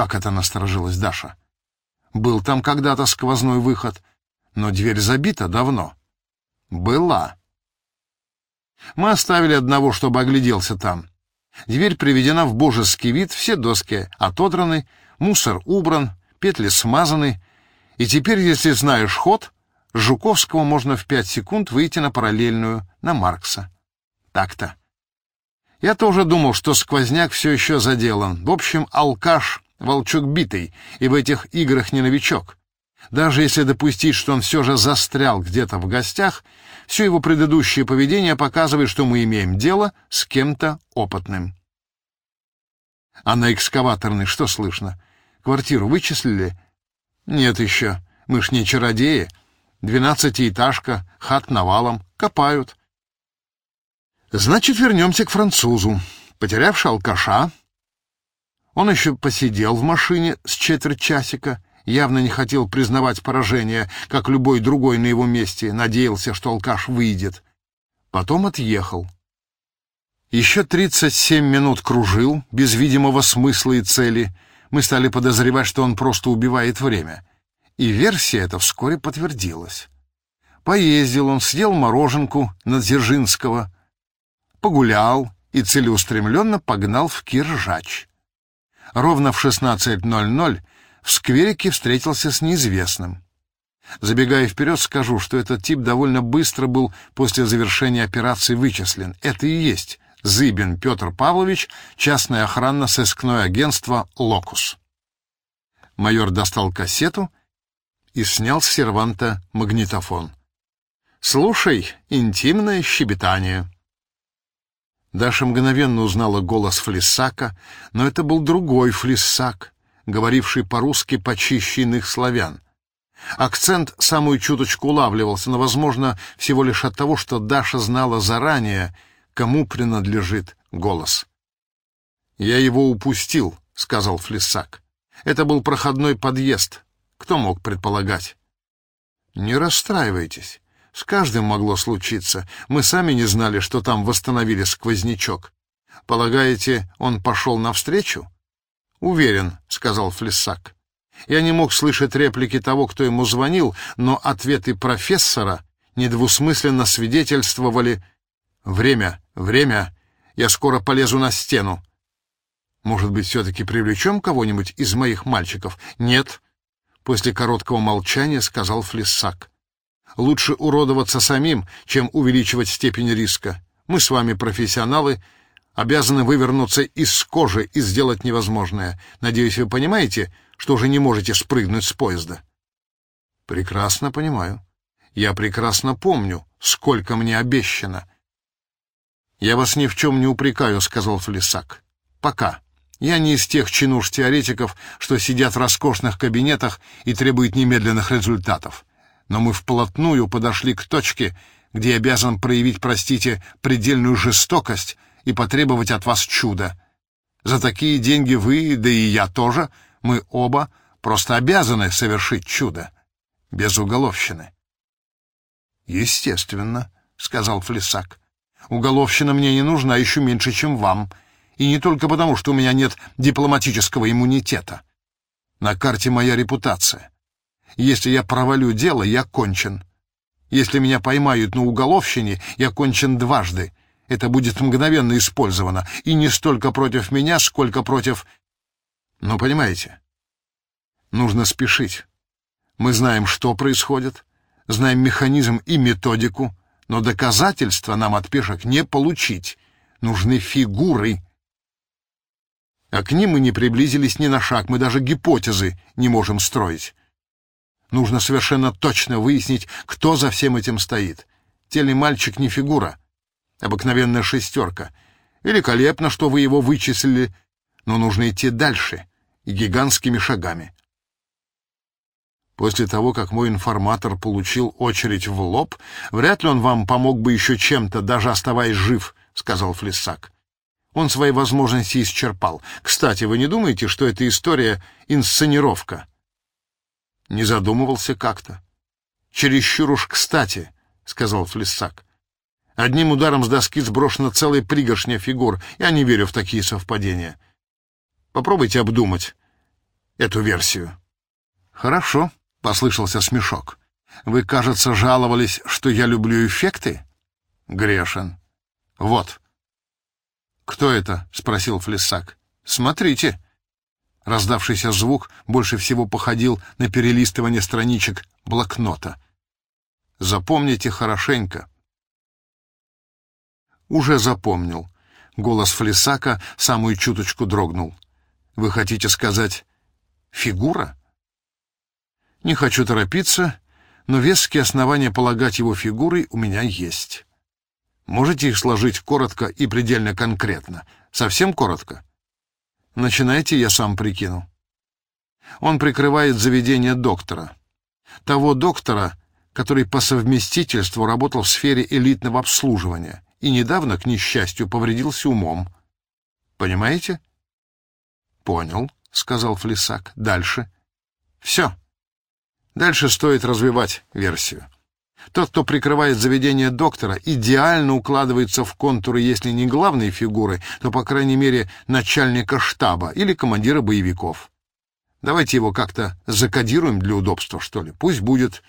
Как это насторожилась Даша? Был там когда-то сквозной выход, но дверь забита давно. Была. Мы оставили одного, чтобы огляделся там. Дверь приведена в божеский вид, все доски отодраны, мусор убран, петли смазаны, и теперь, если знаешь ход, с Жуковского можно в пять секунд выйти на параллельную, на Маркса. Так-то. Я тоже думал, что сквозняк все еще заделан. В общем, алкаш, волчок битый, и в этих играх не новичок. Даже если допустить, что он все же застрял где-то в гостях, все его предыдущее поведение показывает, что мы имеем дело с кем-то опытным. А на экскаваторной что слышно? Квартиру вычислили? Нет еще. Мы ж не чародеи. Двенадцатиэтажка, хат навалом. Копают. Значит, вернемся к французу. Потерявши алкаша, он еще посидел в машине с четверть часика, явно не хотел признавать поражение, как любой другой на его месте, надеялся, что алкаш выйдет. Потом отъехал. Еще 37 минут кружил, без видимого смысла и цели. Мы стали подозревать, что он просто убивает время. И версия эта вскоре подтвердилась. Поездил он, съел мороженку на Дзержинского, погулял и целеустремленно погнал в Киржач. Ровно в 16.00 в скверике встретился с неизвестным. Забегая вперед, скажу, что этот тип довольно быстро был после завершения операции вычислен. Это и есть Зыбин Петр Павлович, частное охранно-сыскное агентство «Локус». Майор достал кассету и снял с серванта магнитофон. «Слушай, интимное щебетание». Даша мгновенно узнала голос Флиссака, но это был другой Флиссак, говоривший по-русски почище иных славян. Акцент самую чуточку улавливался, но, возможно, всего лишь от того, что Даша знала заранее, кому принадлежит голос. «Я его упустил», — сказал Флиссак. «Это был проходной подъезд. Кто мог предполагать?» «Не расстраивайтесь. С каждым могло случиться. Мы сами не знали, что там восстановили сквознячок. Полагаете, он пошел навстречу? Уверен, сказал Флессак. Я не мог слышать реплики того, кто ему звонил, но ответы профессора недвусмысленно свидетельствовали «Время, время, я скоро полезу на стену». «Может быть, все-таки привлечем кого-нибудь из моих мальчиков?» «Нет», — после короткого молчания сказал Флессак. Лучше уродоваться самим, чем увеличивать степень риска. Мы с вами профессионалы, обязаны вывернуться из кожи и сделать невозможное. Надеюсь, вы понимаете, что уже не можете спрыгнуть с поезда. Прекрасно понимаю. Я прекрасно помню, сколько мне обещано. Я вас ни в чем не упрекаю, сказал Флесак. Пока. Я не из тех чинуш-теоретиков, что сидят в роскошных кабинетах и требуют немедленных результатов но мы вплотную подошли к точке, где обязан проявить, простите, предельную жестокость и потребовать от вас чуда. За такие деньги вы, да и я тоже, мы оба просто обязаны совершить чудо. Без уголовщины. «Естественно», — сказал Флесак. «Уголовщина мне не нужна еще меньше, чем вам. И не только потому, что у меня нет дипломатического иммунитета. На карте моя репутация. Если я провалю дело, я кончен. Если меня поймают на уголовщине, я кончен дважды. Это будет мгновенно использовано, и не столько против меня, сколько против... Ну, понимаете, нужно спешить. Мы знаем, что происходит, знаем механизм и методику, но доказательства нам от пешек не получить. Нужны фигуры. А к ним мы не приблизились ни на шаг, мы даже гипотезы не можем строить. Нужно совершенно точно выяснить, кто за всем этим стоит. Тельный мальчик не фигура. Обыкновенная шестерка. Великолепно, что вы его вычислили, но нужно идти дальше и гигантскими шагами. После того, как мой информатор получил очередь в лоб, вряд ли он вам помог бы еще чем-то, даже оставаясь жив, — сказал Флиссак. Он свои возможности исчерпал. Кстати, вы не думаете, что эта история — инсценировка? Не задумывался как-то. «Чересчур уж кстати», — сказал Флиссак. «Одним ударом с доски сброшена целая пригоршня фигур. Я не верю в такие совпадения. Попробуйте обдумать. эту версию. Хорошо, послышался смешок. Вы, кажется, жаловались, что я люблю эффекты? Грешен. Вот. Кто это? спросил Флиссак. Смотрите. Раздавшийся звук больше всего походил на перелистывание страничек блокнота. Запомните хорошенько. Уже запомнил. Голос Флисака самую чуточку дрогнул. Вы хотите сказать «фигура»? Не хочу торопиться, но веские основания полагать его фигурой у меня есть. Можете их сложить коротко и предельно конкретно? Совсем коротко? Начинайте, я сам прикину. Он прикрывает заведение доктора. Того доктора, который по совместительству работал в сфере элитного обслуживания и недавно, к несчастью, повредился умом. Понимаете? Понял, сказал Флисак. Дальше. Все. Дальше стоит развивать версию. Тот, кто прикрывает заведение доктора, идеально укладывается в контуры, если не главной фигуры, то, по крайней мере, начальника штаба или командира боевиков. Давайте его как-то закодируем для удобства, что ли. Пусть будет